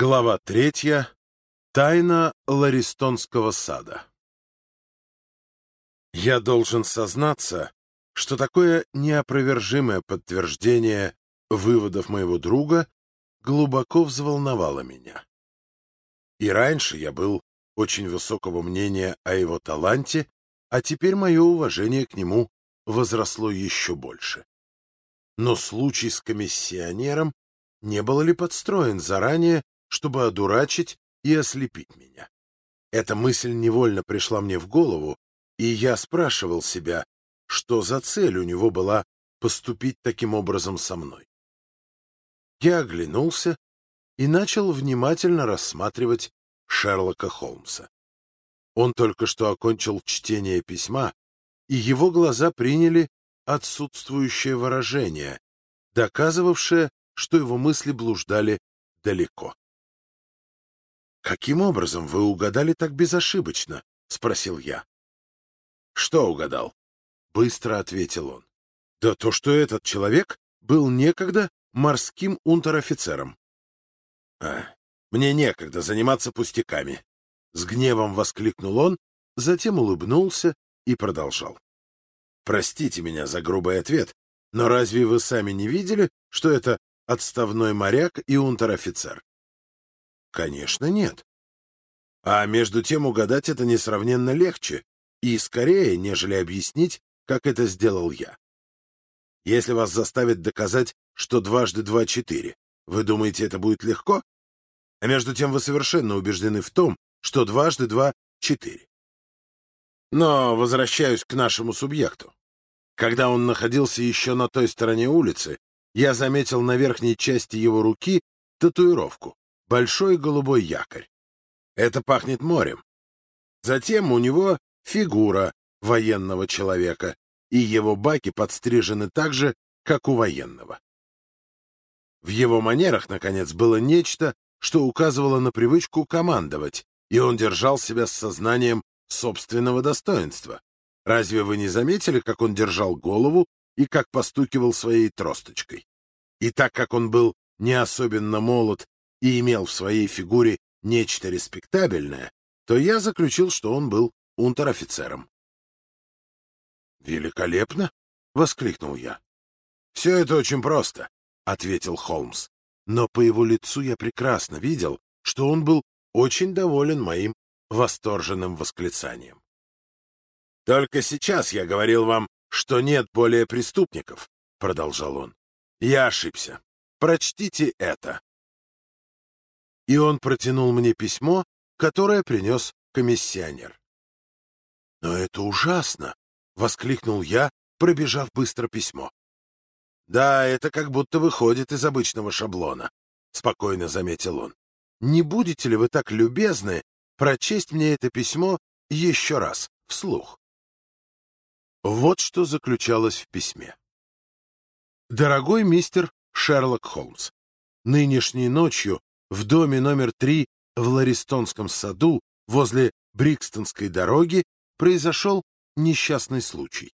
Глава третья. Тайна Ларистонского сада. Я должен сознаться, что такое неопровержимое подтверждение выводов моего друга глубоко взволновало меня. И раньше я был очень высокого мнения о его таланте, а теперь мое уважение к нему возросло еще больше. Но случай с комиссионером не был ли подстроен заранее, чтобы одурачить и ослепить меня? Эта мысль невольно пришла мне в голову, и я спрашивал себя, что за цель у него была поступить таким образом со мной. Я оглянулся и начал внимательно рассматривать Шерлока Холмса. Он только что окончил чтение письма, и его глаза приняли отсутствующее выражение, доказывавшее, что его мысли блуждали далеко. «Каким образом вы угадали так безошибочно?» — спросил я. «Что угадал?» — быстро ответил он. «Да то, что этот человек был некогда морским унтер-офицером». «А, мне некогда заниматься пустяками», — с гневом воскликнул он, затем улыбнулся и продолжал. «Простите меня за грубый ответ, но разве вы сами не видели, что это отставной моряк и унтер-офицер? Конечно, нет. А между тем угадать это несравненно легче и скорее, нежели объяснить, как это сделал я. Если вас заставят доказать, что дважды два — четыре, вы думаете, это будет легко? А между тем вы совершенно убеждены в том, что дважды два — четыре. Но возвращаюсь к нашему субъекту. Когда он находился еще на той стороне улицы, я заметил на верхней части его руки татуировку — большой голубой якорь. Это пахнет морем. Затем у него фигура военного человека, и его баки подстрижены так же, как у военного. В его манерах, наконец, было нечто, что указывало на привычку командовать, и он держал себя с сознанием собственного достоинства. Разве вы не заметили, как он держал голову и как постукивал своей тросточкой. И так как он был не особенно молод и имел в своей фигуре нечто респектабельное, то я заключил, что он был унтер-офицером. «Великолепно!» — воскликнул я. «Все это очень просто», — ответил Холмс. Но по его лицу я прекрасно видел, что он был очень доволен моим восторженным восклицанием. «Только сейчас я говорил вам что нет более преступников, — продолжал он. Я ошибся. Прочтите это. И он протянул мне письмо, которое принес комиссионер. «Но это ужасно!» — воскликнул я, пробежав быстро письмо. «Да, это как будто выходит из обычного шаблона», — спокойно заметил он. «Не будете ли вы так любезны прочесть мне это письмо еще раз, вслух?» Вот что заключалось в письме. «Дорогой мистер Шерлок Холмс, нынешней ночью в доме номер три в Ларистонском саду возле Брикстонской дороги произошел несчастный случай.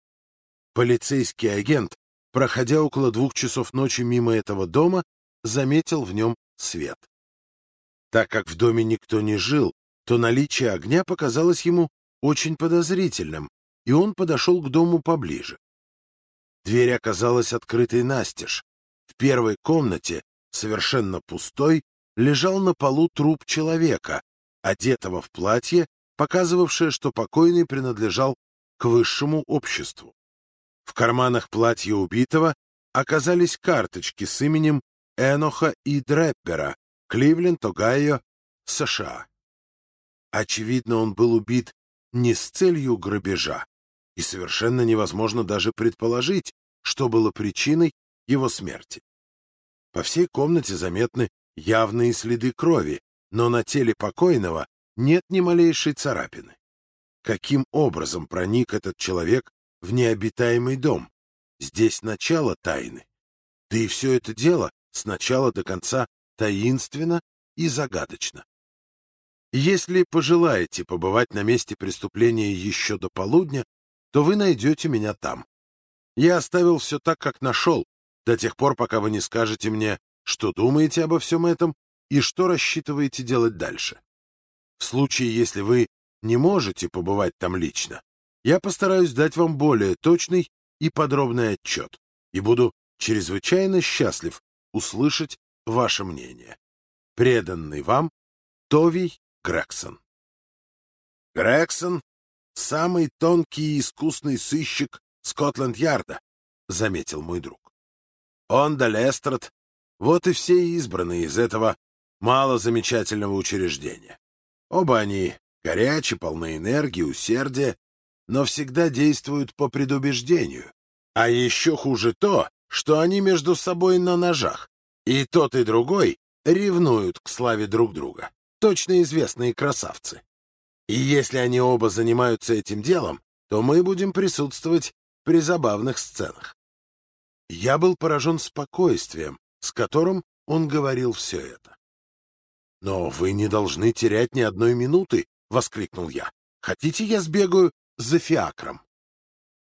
Полицейский агент, проходя около двух часов ночи мимо этого дома, заметил в нем свет. Так как в доме никто не жил, то наличие огня показалось ему очень подозрительным, и он подошел к дому поближе. Дверь оказалась открытой настежь. В первой комнате, совершенно пустой, лежал на полу труп человека, одетого в платье, показывавшее, что покойный принадлежал к высшему обществу. В карманах платья убитого оказались карточки с именем Эноха и Дреппера, Кливленд, Огайо, США. Очевидно, он был убит не с целью грабежа, и совершенно невозможно даже предположить, что было причиной его смерти. По всей комнате заметны явные следы крови, но на теле покойного нет ни малейшей царапины. Каким образом проник этот человек в необитаемый дом? Здесь начало тайны. Да и все это дело с начала до конца таинственно и загадочно. Если пожелаете побывать на месте преступления еще до полудня, то вы найдете меня там. Я оставил все так, как нашел, до тех пор, пока вы не скажете мне, что думаете обо всем этом и что рассчитываете делать дальше. В случае, если вы не можете побывать там лично, я постараюсь дать вам более точный и подробный отчет и буду чрезвычайно счастлив услышать ваше мнение. Преданный вам Товий Грексон. Грексон — самый тонкий и искусный сыщик Скотланд-Ярда, — заметил мой друг. Он да Лестрад — вот и все избранные из этого малозамечательного учреждения. Оба они горячи, полны энергии, усердия, но всегда действуют по предубеждению. А еще хуже то, что они между собой на ножах, и тот и другой ревнуют к славе друг друга. Точно известные красавцы. И если они оба занимаются этим делом, то мы будем присутствовать при забавных сценах. Я был поражен спокойствием, с которым он говорил все это. «Но вы не должны терять ни одной минуты!» — воскликнул я. «Хотите, я сбегаю за фиакром?»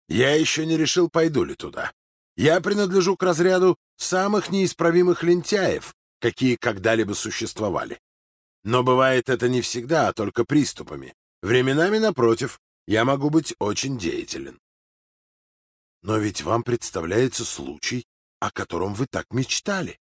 «Я еще не решил, пойду ли туда. Я принадлежу к разряду самых неисправимых лентяев, какие когда-либо существовали. Но бывает это не всегда, а только приступами. Временами, напротив, я могу быть очень деятелен. Но ведь вам представляется случай, о котором вы так мечтали.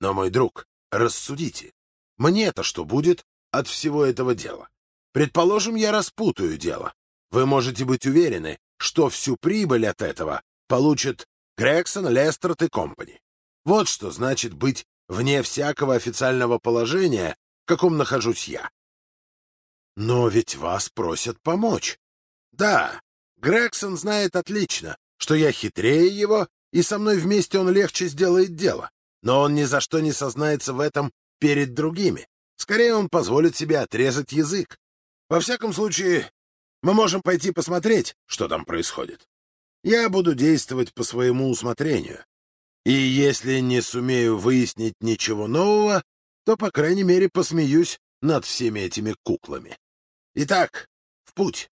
Но, мой друг, рассудите, мне-то что будет от всего этого дела? Предположим, я распутаю дело. Вы можете быть уверены, что всю прибыль от этого получат Грегсон, Лестерт и Компани. Вот что значит быть вне всякого официального положения, в каком нахожусь я. Но ведь вас просят помочь. Да, Грегсон знает отлично, что я хитрее его, и со мной вместе он легче сделает дело. Но он ни за что не сознается в этом перед другими. Скорее, он позволит себе отрезать язык. Во всяком случае, мы можем пойти посмотреть, что там происходит. Я буду действовать по своему усмотрению. И если не сумею выяснить ничего нового, то, по крайней мере, посмеюсь над всеми этими куклами. Итак, в путь.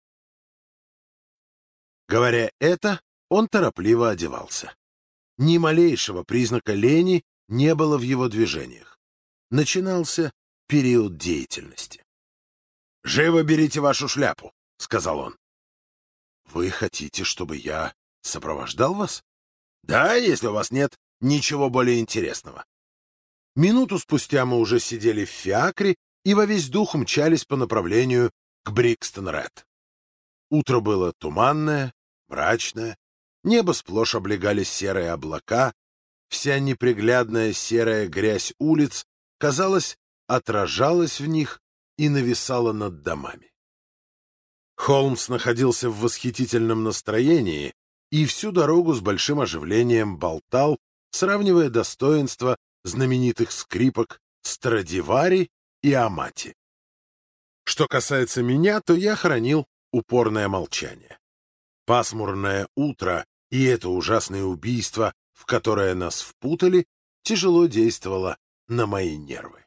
Говоря это, он торопливо одевался. Ни малейшего признака лени не было в его движениях. Начинался период деятельности. «Живо берите вашу шляпу», — сказал он. «Вы хотите, чтобы я сопровождал вас?» «Да, если у вас нет ничего более интересного». Минуту спустя мы уже сидели в фиакре и во весь дух мчались по направлению к Брикстон-Ред. Утро было туманное, мрачное, небо сплошь облегали серые облака, вся неприглядная серая грязь улиц, казалось, отражалась в них и нависала над домами. Холмс находился в восхитительном настроении и всю дорогу с большим оживлением болтал, сравнивая достоинства знаменитых скрипок Страдивари и Амати. Что касается меня, то я хранил упорное молчание. Пасмурное утро и это ужасное убийство, в которое нас впутали, тяжело действовало на мои нервы.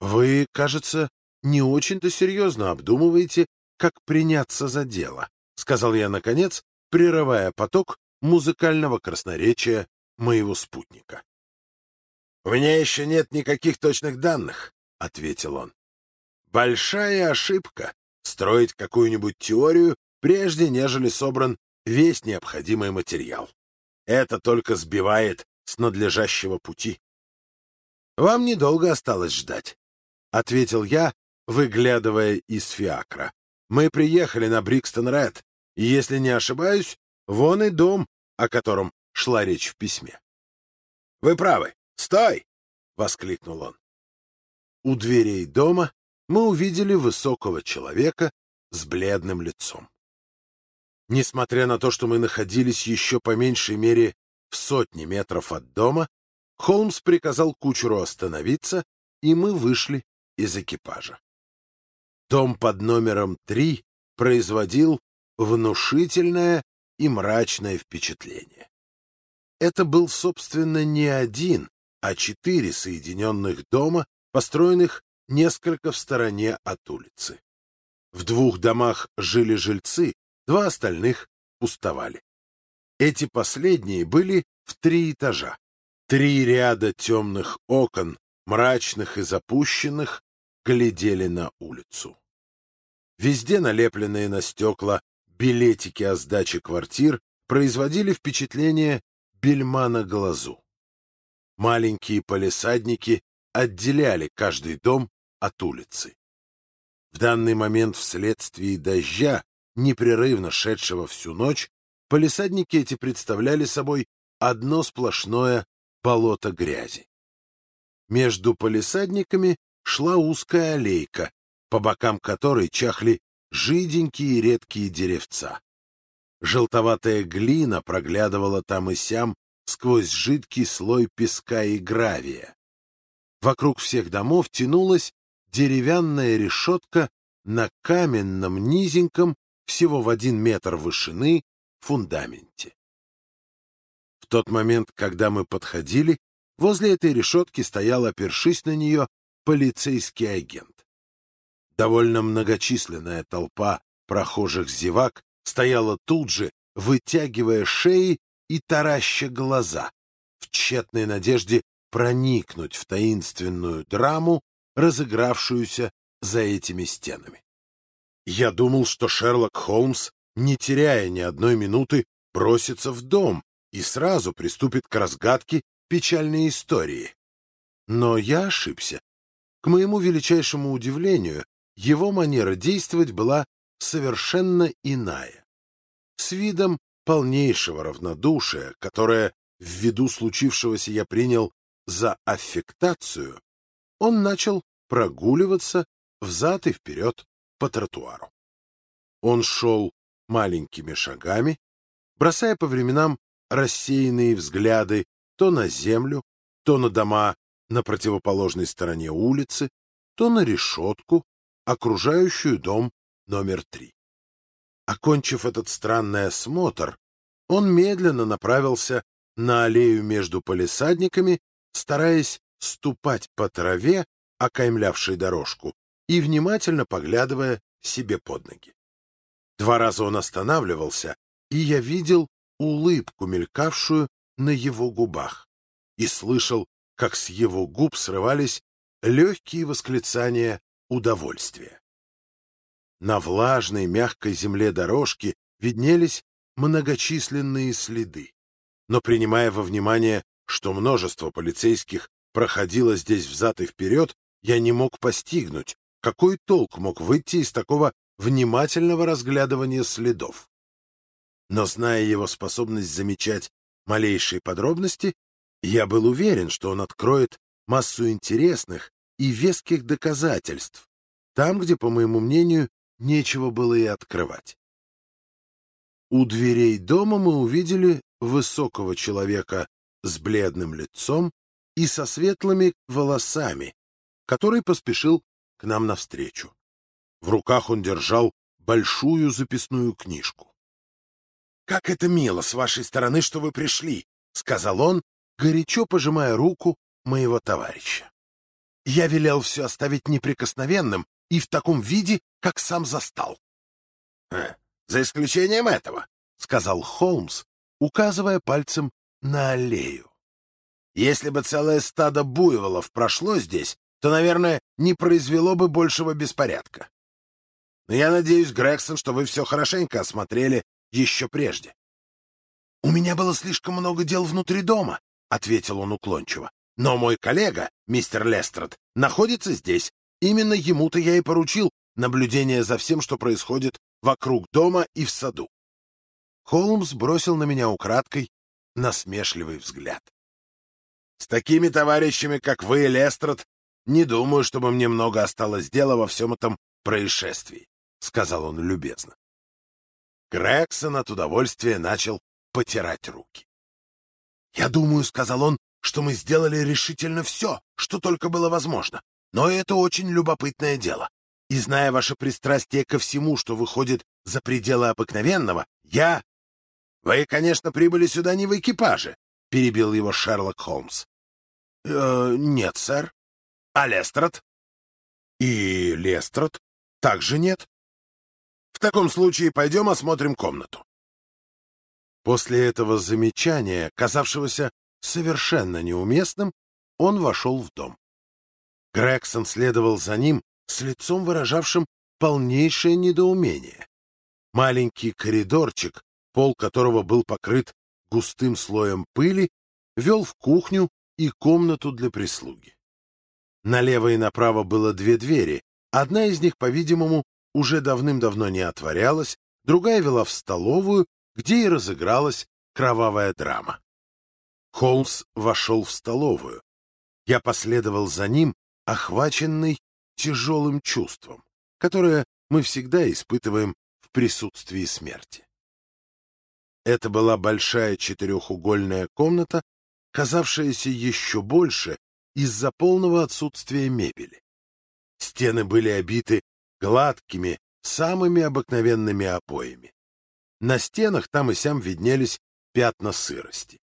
Вы, кажется, не очень-то серьезно обдумываете, как приняться за дело, сказал я, наконец, прерывая поток музыкального красноречия моего спутника. «У меня еще нет никаких точных данных», — ответил он. «Большая ошибка строить какую-нибудь теорию, прежде нежели собран весь необходимый материал. Это только сбивает с надлежащего пути». «Вам недолго осталось ждать», — ответил я, выглядывая из фиакра. «Мы приехали на Брикстон-Ред, и, если не ошибаюсь, вон и дом, о котором шла речь в письме. — Вы правы. Стой! — воскликнул он. У дверей дома мы увидели высокого человека с бледным лицом. Несмотря на то, что мы находились еще по меньшей мере в сотне метров от дома, Холмс приказал кучеру остановиться, и мы вышли из экипажа. Дом под номером три производил внушительное и мрачное впечатление. Это был, собственно, не один, а четыре соединенных дома, построенных несколько в стороне от улицы. В двух домах жили жильцы, два остальных пустовали. Эти последние были в три этажа. Три ряда темных окон мрачных и запущенных, глядели на улицу. Везде налепленные на стекла билетики о сдаче квартир производили впечатление бельма на глазу. Маленькие полисадники отделяли каждый дом от улицы. В данный момент вследствие дождя, непрерывно шедшего всю ночь, полисадники эти представляли собой одно сплошное болото грязи. Между полисадниками шла узкая аллейка, по бокам которой чахли жиденькие редкие деревца. Желтоватая глина проглядывала там и сям сквозь жидкий слой песка и гравия. Вокруг всех домов тянулась деревянная решетка на каменном низеньком, всего в один метр вышины, фундаменте. В тот момент, когда мы подходили, возле этой решетки стоял, опершись на нее, полицейский агент. Довольно многочисленная толпа прохожих зевак стояла тут же, вытягивая шеи и тараща глаза, в тщетной надежде проникнуть в таинственную драму, разыгравшуюся за этими стенами. Я думал, что Шерлок Холмс, не теряя ни одной минуты, бросится в дом и сразу приступит к разгадке печальной истории. Но я ошибся. К моему величайшему удивлению, его манера действовать была совершенно иная. С видом полнейшего равнодушия, которое ввиду случившегося я принял за аффектацию, он начал прогуливаться взад и вперед по тротуару. Он шел маленькими шагами, бросая по временам рассеянные взгляды то на землю, то на дома на противоположной стороне улицы, то на решетку, окружающую дом номер три. Окончив этот странный осмотр, он медленно направился на аллею между полисадниками, стараясь ступать по траве, окаймлявшей дорожку, и внимательно поглядывая себе под ноги. Два раза он останавливался, и я видел улыбку, мелькавшую на его губах, и слышал, как с его губ срывались легкие восклицания удовольствия. На влажной мягкой земле дорожки виднелись многочисленные следы. Но принимая во внимание, что множество полицейских проходило здесь взад и вперед, я не мог постигнуть, какой толк мог выйти из такого внимательного разглядывания следов. Но зная его способность замечать малейшие подробности, я был уверен, что он откроет массу интересных и веских доказательств, там, где, по моему мнению, нечего было и открывать. У дверей дома мы увидели высокого человека с бледным лицом и со светлыми волосами, который поспешил к нам навстречу. В руках он держал большую записную книжку. «Как это мило с вашей стороны, что вы пришли!» — сказал он, горячо пожимая руку моего товарища. «Я велел все оставить неприкосновенным и в таком виде, как сам застал». «Э, «За исключением этого», — сказал Холмс, указывая пальцем на аллею. «Если бы целое стадо буйволов прошло здесь, то, наверное, не произвело бы большего беспорядка. Но я надеюсь, Грегсон, что вы все хорошенько осмотрели еще прежде. — У меня было слишком много дел внутри дома, — ответил он уклончиво. — Но мой коллега, мистер Лестрад, находится здесь. Именно ему-то я и поручил наблюдение за всем, что происходит вокруг дома и в саду. Холмс бросил на меня украдкой насмешливый взгляд. — С такими товарищами, как вы, Лестрад, не думаю, чтобы мне много осталось дела во всем этом происшествии, — сказал он любезно. Грегсон от удовольствия начал потирать руки. «Я думаю, — сказал он, — что мы сделали решительно все, что только было возможно. Но это очень любопытное дело. И зная ваше пристрастие ко всему, что выходит за пределы обыкновенного, я... Вы, конечно, прибыли сюда не в экипаже, — перебил его Шерлок Холмс. «Э, нет, сэр. А Лестрад? И Лестрад? Также нет. В таком случае пойдем осмотрим комнату. После этого замечания, казавшегося совершенно неуместным, он вошел в дом. Грегсон следовал за ним с лицом, выражавшим полнейшее недоумение. Маленький коридорчик, пол которого был покрыт густым слоем пыли, вел в кухню и комнату для прислуги. Налево и направо было две двери. Одна из них, по-видимому, уже давным-давно не отворялась, другая вела в столовую, где и разыгралась кровавая драма. Холмс вошел в столовую. Я последовал за ним, охваченный тяжелым чувством, которое мы всегда испытываем в присутствии смерти. Это была большая четырехугольная комната, казавшаяся еще больше из-за полного отсутствия мебели. Стены были обиты гладкими, самыми обыкновенными обоями. На стенах там и сям виднелись пятна сырости.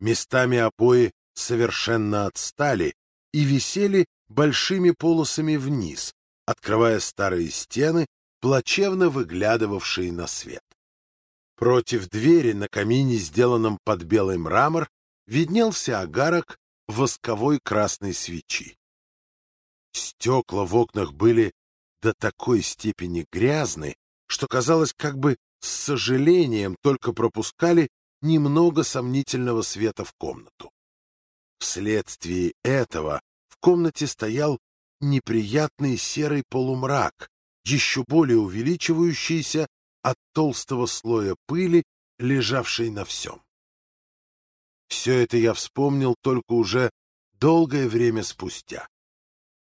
Местами обои совершенно отстали и висели большими полосами вниз, открывая старые стены, плачевно выглядывавшие на свет. Против двери на камине, сделанном под белый мрамор, виднелся агарок восковой красной свечи. Стекла в окнах были до такой степени грязны, что казалось, как бы с сожалением только пропускали немного сомнительного света в комнату. Вследствие этого в комнате стоял неприятный серый полумрак, еще более увеличивающийся от толстого слоя пыли, лежавшей на всем. Все это я вспомнил только уже долгое время спустя.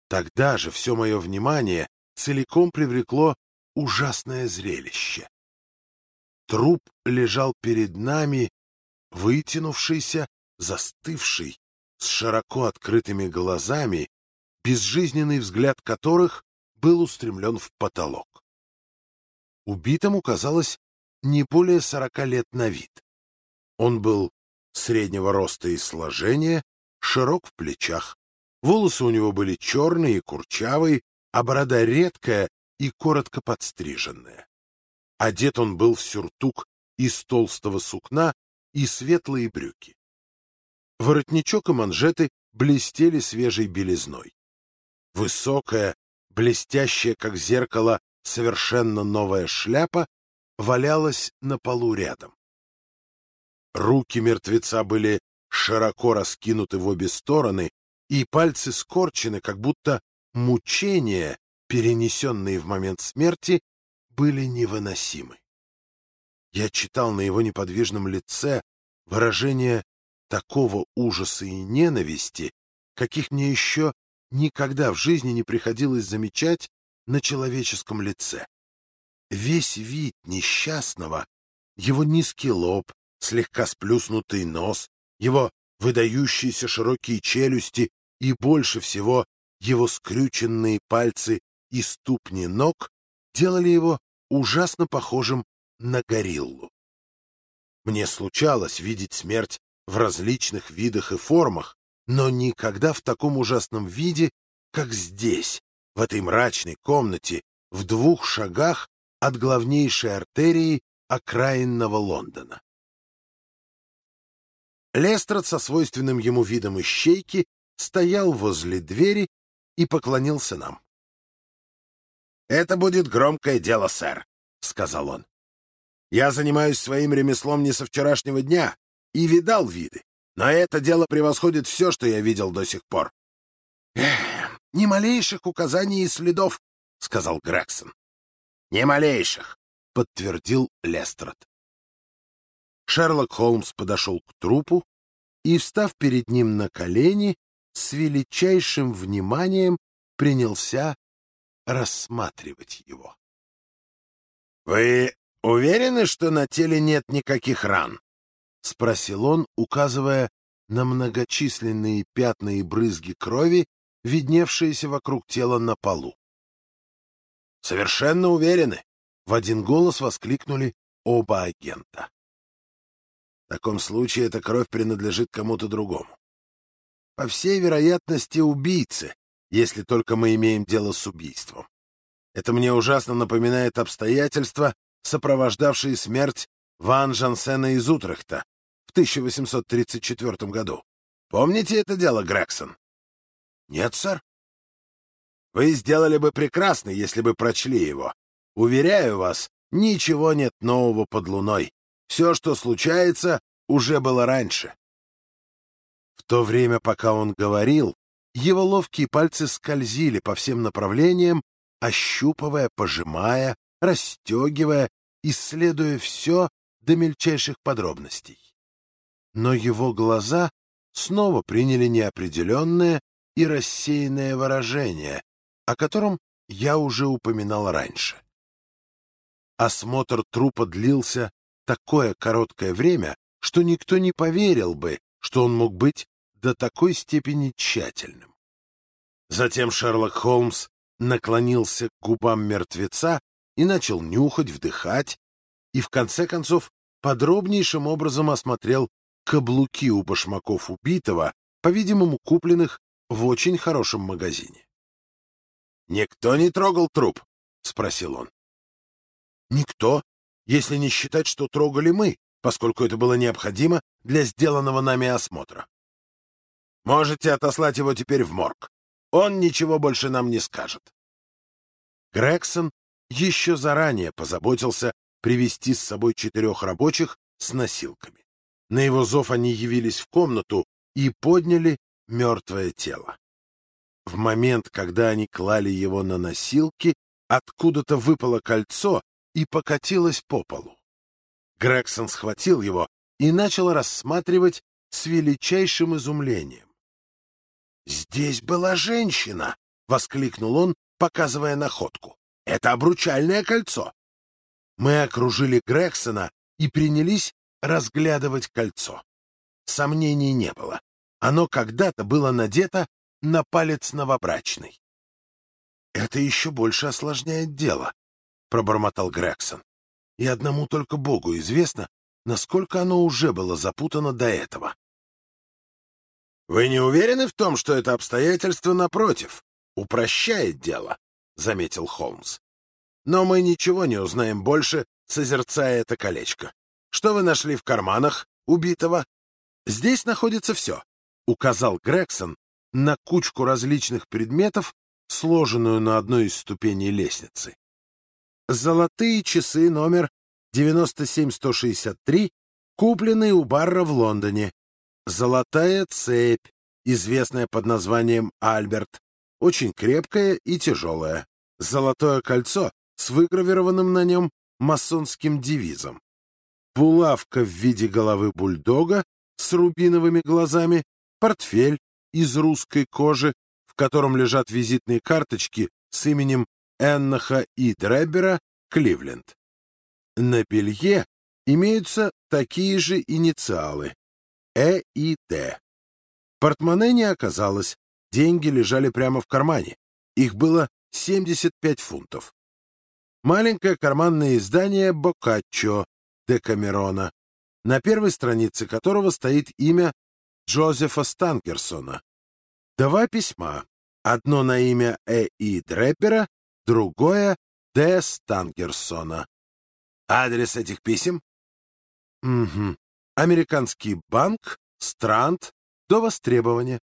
Тогда же все мое внимание целиком привлекло ужасное зрелище. Труп лежал перед нами, вытянувшийся, застывший, с широко открытыми глазами, безжизненный взгляд которых был устремлен в потолок. Убитому казалось не более сорока лет на вид. Он был среднего роста и сложения, широк в плечах. Волосы у него были черные и курчавые, а борода редкая и коротко подстриженная. Одет он был в сюртук из толстого сукна и светлые брюки. Воротничок и манжеты блестели свежей белизной. Высокая, блестящая, как зеркало, совершенно новая шляпа валялась на полу рядом. Руки мертвеца были широко раскинуты в обе стороны, и пальцы скорчены, как будто мучения, перенесенные в момент смерти, были невыносимы. Я читал на его неподвижном лице выражение такого ужаса и ненависти, каких мне еще никогда в жизни не приходилось замечать на человеческом лице. Весь вид несчастного, его низкий лоб, слегка сплюснутый нос, его выдающиеся широкие челюсти и больше всего его скрюченные пальцы и ступни ног делали его ужасно похожим на гориллу. Мне случалось видеть смерть в различных видах и формах, но никогда в таком ужасном виде, как здесь, в этой мрачной комнате, в двух шагах от главнейшей артерии окраинного Лондона. Лестрад со свойственным ему видом ищейки стоял возле двери и поклонился нам. «Это будет громкое дело, сэр», — сказал он. «Я занимаюсь своим ремеслом не со вчерашнего дня и видал виды, но это дело превосходит все, что я видел до сих пор». «Эх, ни малейших указаний и следов», — сказал Грегсон. «Ни малейших», — подтвердил Лестрад. Шерлок Холмс подошел к трупу и, встав перед ним на колени, с величайшим вниманием принялся рассматривать его. — Вы уверены, что на теле нет никаких ран? — спросил он, указывая на многочисленные пятна и брызги крови, видневшиеся вокруг тела на полу. — Совершенно уверены! — в один голос воскликнули оба агента. В таком случае эта кровь принадлежит кому-то другому. По всей вероятности, убийце, если только мы имеем дело с убийством. Это мне ужасно напоминает обстоятельства, сопровождавшие смерть Ван Жансена из Утрехта в 1834 году. Помните это дело, Грегсон? — Нет, сэр. Вы сделали бы прекрасно, если бы прочли его. Уверяю вас, ничего нет нового под луной. Все, что случается, уже было раньше. В то время, пока он говорил, его ловкие пальцы скользили по всем направлениям, ощупывая, пожимая, расстегивая, исследуя все до мельчайших подробностей. Но его глаза снова приняли неопределенное и рассеянное выражение, о котором я уже упоминал раньше. Осмотр трупа длился такое короткое время, что никто не поверил бы, что он мог быть до такой степени тщательным. Затем Шерлок Холмс наклонился к губам мертвеца и начал нюхать, вдыхать, и в конце концов подробнейшим образом осмотрел каблуки у башмаков убитого, по-видимому, купленных в очень хорошем магазине. «Никто не трогал труп?» — спросил он. «Никто, если не считать, что трогали мы, поскольку это было необходимо для сделанного нами осмотра. Можете отослать его теперь в морг. Он ничего больше нам не скажет». Грегсон еще заранее позаботился привести с собой четырех рабочих с носилками. На его зов они явились в комнату и подняли мертвое тело. В момент, когда они клали его на носилки, откуда-то выпало кольцо и покатилось по полу. Грегсон схватил его и начал рассматривать с величайшим изумлением. «Здесь была женщина!» — воскликнул он, показывая находку. «Это обручальное кольцо!» Мы окружили Грексона и принялись разглядывать кольцо. Сомнений не было. Оно когда-то было надето на палец новобрачной. «Это еще больше осложняет дело», — пробормотал Грегсон. «И одному только Богу известно, насколько оно уже было запутано до этого». «Вы не уверены в том, что это обстоятельство, напротив, упрощает дело?» — заметил Холмс. «Но мы ничего не узнаем больше, созерцая это колечко. Что вы нашли в карманах убитого?» «Здесь находится все», — указал Грегсон на кучку различных предметов, сложенную на одной из ступеней лестницы. Золотые часы номер 97163, купленные у Барра в Лондоне. Золотая цепь, известная под названием Альберт, очень крепкая и тяжелая. Золотое кольцо с выгравированным на нем масонским девизом. Булавка в виде головы бульдога с рубиновыми глазами, портфель из русской кожи, в котором лежат визитные карточки с именем Эннаха и Дреббера, Кливленд. На белье имеются такие же инициалы Э и Д. Портмоне не оказалось, деньги лежали прямо в кармане. Их было 75 фунтов. Маленькое карманное издание «Боккаччо» де Камерона, на первой странице которого стоит имя Джозефа Станкерсона. Два письма. Одно на имя Э. И. Дреппера, другое — Д. Станкерсона. Адрес этих писем? Угу. Американский банк, Странт, до востребования.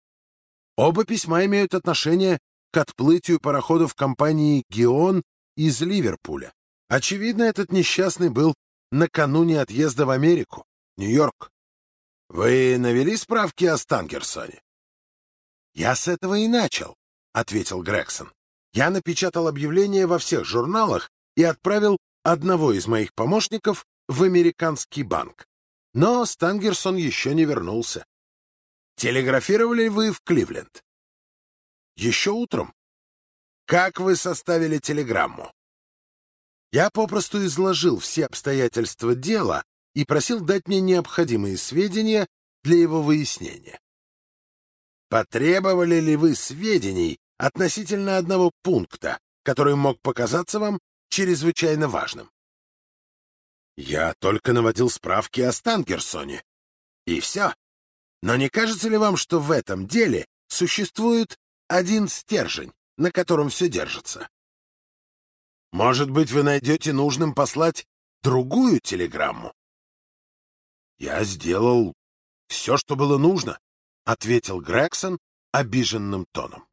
Оба письма имеют отношение к отплытию пароходов компании «Геон» из Ливерпуля. Очевидно, этот несчастный был накануне отъезда в Америку, Нью-Йорк. Вы навели справки о Станкерсоне? Я с этого и начал, ответил Грегсон. Я напечатал объявление во всех журналах и отправил одного из моих помощников в американский банк. Но Стангерсон еще не вернулся. Телеграфировали вы в Кливленд? Еще утром. Как вы составили телеграмму? Я попросту изложил все обстоятельства дела и просил дать мне необходимые сведения для его выяснения. Потребовали ли вы сведений относительно одного пункта, который мог показаться вам чрезвычайно важным? Я только наводил справки о Стангерсоне. И все. Но не кажется ли вам, что в этом деле существует один стержень, на котором все держится? Может быть, вы найдете нужным послать другую телеграмму? «Я сделал все, что было нужно», — ответил Грегсон обиженным тоном.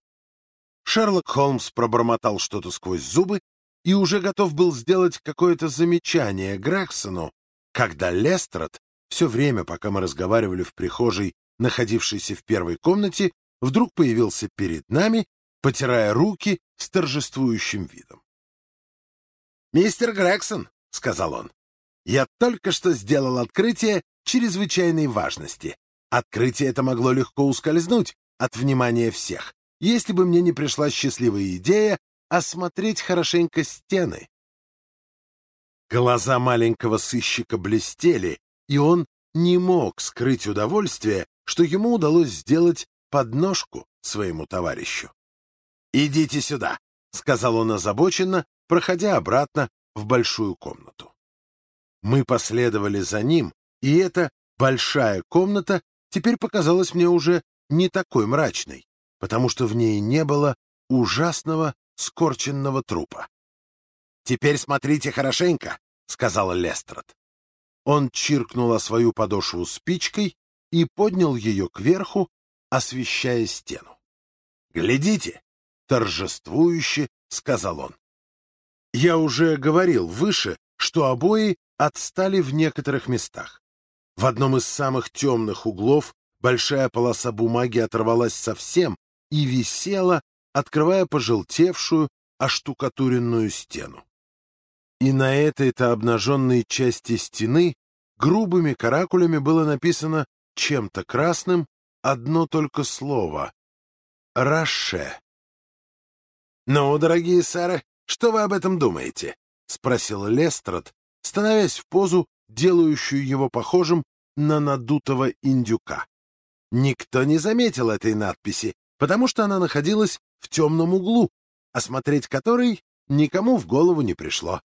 Шерлок Холмс пробормотал что-то сквозь зубы и уже готов был сделать какое-то замечание Грексону, когда Лестрад, все время, пока мы разговаривали в прихожей, находившейся в первой комнате, вдруг появился перед нами, потирая руки с торжествующим видом. «Мистер Грексон», — сказал он, — «я только что сделал открытие чрезвычайной важности. Открытие это могло легко ускользнуть от внимания всех, если бы мне не пришла счастливая идея осмотреть хорошенько стены. Глаза маленького сыщика блестели, и он не мог скрыть удовольствие, что ему удалось сделать подножку своему товарищу. «Идите сюда», — сказал он озабоченно, проходя обратно в большую комнату. Мы последовали за ним, и эта большая комната теперь показалась мне уже не такой мрачной, потому что в ней не было ужасного скорченного трупа. «Теперь смотрите хорошенько», — сказал Лестрад. Он чиркнул о свою подошву спичкой и поднял ее кверху, освещая стену. «Глядите!» — торжествующе сказал он. Я уже говорил выше, что обои отстали в некоторых местах. В одном из самых темных углов большая полоса бумаги оторвалась совсем и висела, открывая пожелтевшую, оштукатуренную стену. И на этой-то обнаженной части стены грубыми каракулями было написано чем-то красным одно только слово — «Раше». «Ну, дорогие сэры, что вы об этом думаете?» — спросил Лестрад, становясь в позу, делающую его похожим на надутого индюка. Никто не заметил этой надписи, потому что она находилась в темном углу, осмотреть который никому в голову не пришло.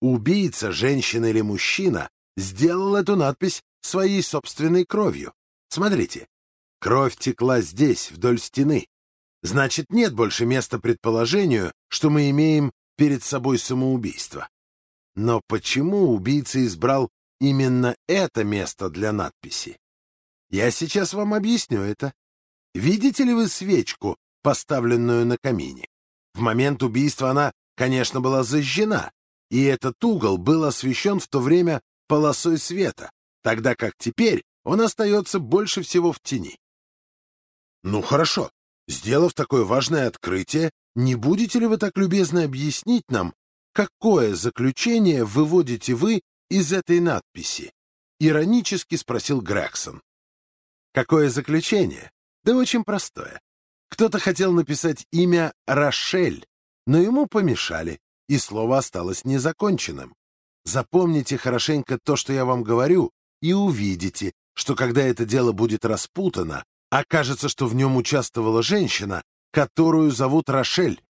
Убийца, женщина или мужчина, сделал эту надпись своей собственной кровью. Смотрите, кровь текла здесь, вдоль стены. Значит, нет больше места предположению, что мы имеем перед собой самоубийство. Но почему убийца избрал именно это место для надписи? Я сейчас вам объясню это. Видите ли вы свечку, поставленную на камине? В момент убийства она, конечно, была зажжена, и этот угол был освещен в то время полосой света, тогда как теперь он остается больше всего в тени. Ну хорошо, сделав такое важное открытие, не будете ли вы так любезно объяснить нам, какое заключение выводите вы из этой надписи? Иронически спросил Грексон. Какое заключение? Да очень простое. Кто-то хотел написать имя Рошель, но ему помешали, и слово осталось незаконченным. Запомните хорошенько то, что я вам говорю, и увидите, что когда это дело будет распутано, окажется, что в нем участвовала женщина, которую зовут Рошель.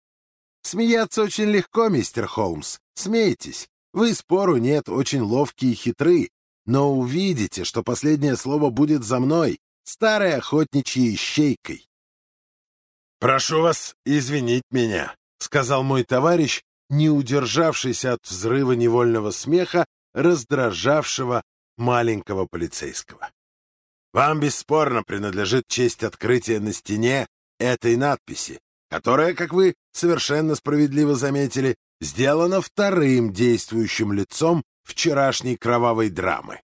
Смеяться очень легко, мистер Холмс. Смейтесь. Вы, спору нет, очень ловкие и хитры, но увидите, что последнее слово будет за мной, старой охотничьей ищейкой. «Прошу вас извинить меня», — сказал мой товарищ, не удержавшийся от взрыва невольного смеха, раздражавшего маленького полицейского. «Вам бесспорно принадлежит честь открытия на стене этой надписи, которая, как вы совершенно справедливо заметили, сделана вторым действующим лицом вчерашней кровавой драмы.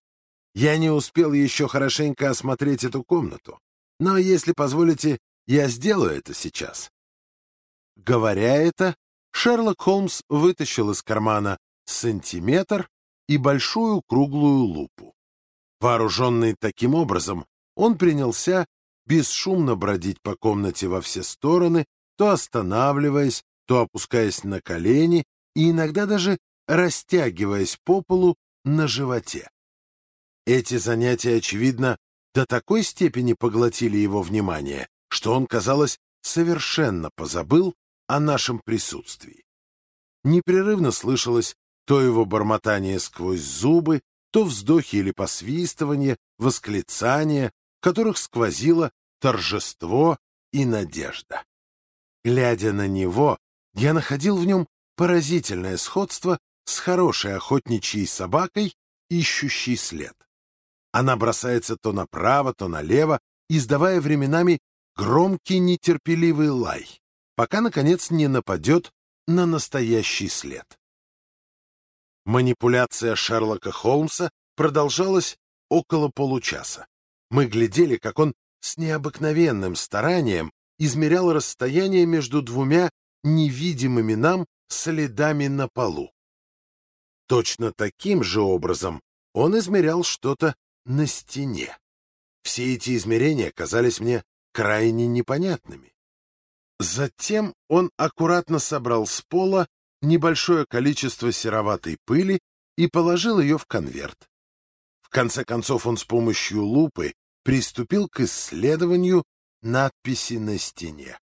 Я не успел еще хорошенько осмотреть эту комнату, но, если позволите, я сделаю это сейчас. Говоря это, Шерлок Холмс вытащил из кармана сантиметр и большую круглую лупу. Вооруженный таким образом, он принялся бесшумно бродить по комнате во все стороны, то останавливаясь, то опускаясь на колени и иногда даже растягиваясь по полу на животе. Эти занятия, очевидно, до такой степени поглотили его внимание, что он, казалось, совершенно позабыл о нашем присутствии. Непрерывно слышалось то его бормотание сквозь зубы, то вздохи или посвистывание, восклицания, в которых сквозило торжество и надежда. Глядя на него, я находил в нем поразительное сходство с хорошей охотничьей собакой, ищущей след. Она бросается то направо, то налево, издавая временами громкий нетерпеливый лай. пока, наконец, не нападет на настоящий след. Манипуляция Шерлока Холмса продолжалась около получаса. Мы глядели, как он с необыкновенным старанием измерял расстояние между двумя невидимыми нам следами на полу. Точно таким же образом он измерял что-то на стене. Все эти измерения казались мне крайне непонятными. Затем он аккуратно собрал с пола небольшое количество сероватой пыли и положил ее в конверт. В конце концов он с помощью лупы приступил к исследованию надписи на стене.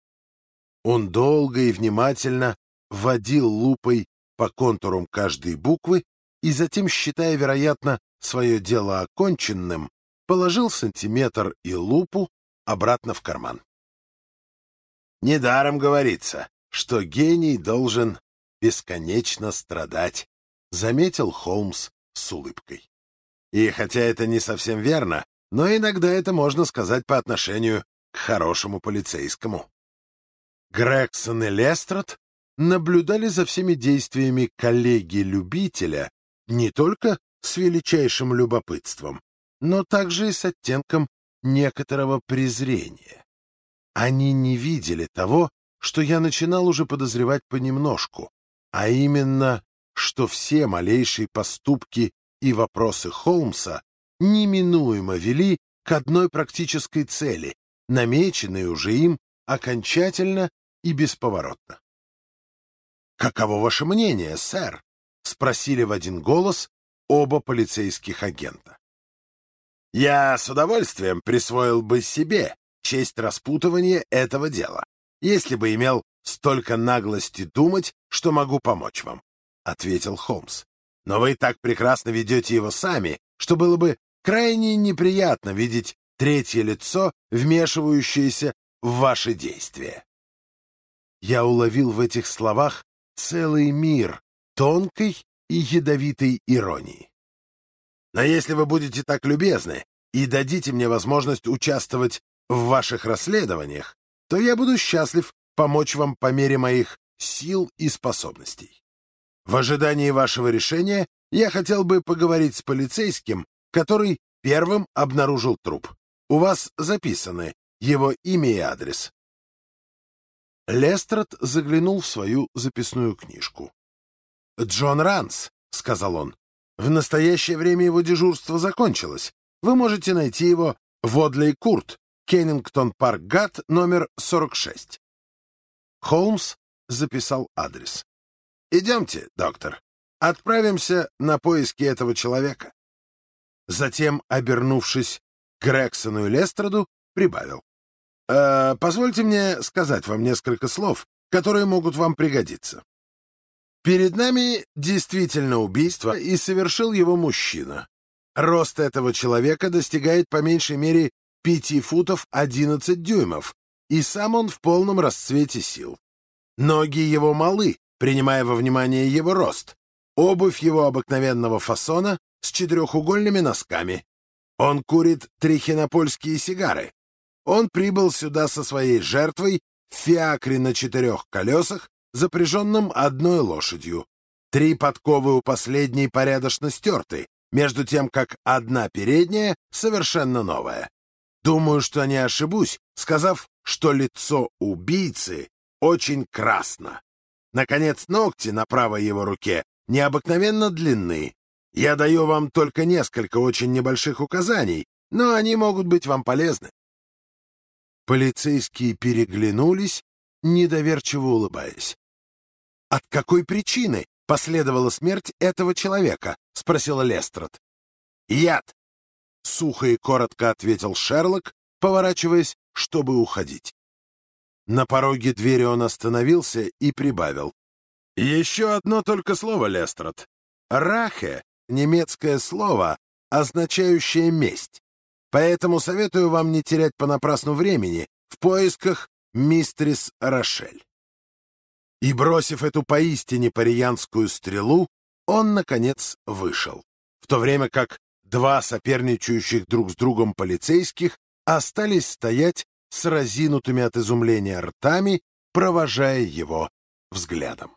Он долго и внимательно водил лупой по контурам каждой буквы и затем, считая, вероятно, свое дело оконченным, положил сантиметр и лупу обратно в карман. Недаром говорится, что гений должен бесконечно страдать, заметил Холмс с улыбкой. И хотя это не совсем верно, но иногда это можно сказать по отношению к хорошему полицейскому. Грегсон и Лестрад наблюдали за всеми действиями коллеги-любителя не только с величайшим любопытством, но также и с оттенком некоторого презрения. Они не видели того, что я начинал уже подозревать понемножку, а именно, что все малейшие поступки и вопросы Холмса неминуемо вели к одной практической цели, намеченной уже им окончательно и бесповоротно. «Каково ваше мнение, сэр?» — спросили в один голос оба полицейских агента. «Я с удовольствием присвоил бы себе честь распутывания этого дела, если бы имел столько наглости думать, что могу помочь вам», — ответил Холмс. «Но вы так прекрасно ведете его сами, что было бы крайне неприятно видеть третье лицо, вмешивающееся в ваши действия». Я уловил в этих словах целый мир тонкой и ядовитой иронии. Но если вы будете так любезны и дадите мне возможность участвовать в ваших расследованиях, то я буду счастлив помочь вам по мере моих сил и способностей. В ожидании вашего решения я хотел бы поговорить с полицейским, который первым обнаружил труп. У вас записаны его имя и адрес. Лестрад заглянул в свою записную книжку. «Джон Ранс», — сказал он, — «в настоящее время его дежурство закончилось. Вы можете найти его в Одлей Курт, Кеннингтон Парк Гат, номер 46». Холмс записал адрес. «Идемте, доктор, отправимся на поиски этого человека». Затем, обернувшись к Грексону и Лестраду, прибавил. Э, позвольте мне сказать вам несколько слов, которые могут вам пригодиться. Перед нами действительно убийство, и совершил его мужчина. Рост этого человека достигает по меньшей мере 5 футов 11 дюймов, и сам он в полном расцвете сил. Ноги его малы, принимая во внимание его рост. Обувь его обыкновенного фасона с четырехугольными носками. Он курит трихинопольские сигары. Он прибыл сюда со своей жертвой в фиакре на четырех колесах, запряженном одной лошадью. Три подковы у последней порядочно стерты, между тем, как одна передняя совершенно новая. Думаю, что не ошибусь, сказав, что лицо убийцы очень красно. Наконец, ногти на правой его руке необыкновенно длинны. Я даю вам только несколько очень небольших указаний, но они могут быть вам полезны. Полицейские переглянулись, недоверчиво улыбаясь. «От какой причины последовала смерть этого человека?» — спросила Лестрад. «Яд!» — сухо и коротко ответил Шерлок, поворачиваясь, чтобы уходить. На пороге двери он остановился и прибавил. «Еще одно только слово, Лестрад. Рахе — немецкое слово, означающее месть. Поэтому советую вам не терять понапрасну времени в поисках мистрис Рошель. И, бросив эту поистине париянскую стрелу, он, наконец, вышел, в то время как два соперничающих друг с другом полицейских остались стоять с разинутыми от изумления ртами провожая его взглядом.